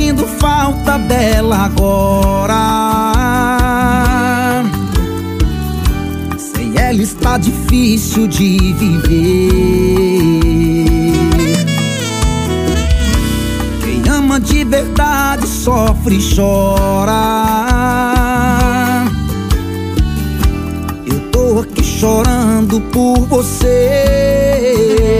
sentindo falta dela agora. Sem ela está difícil de viver. Quem ama de verdade sofre e chora. Eu tô aqui chorando por você.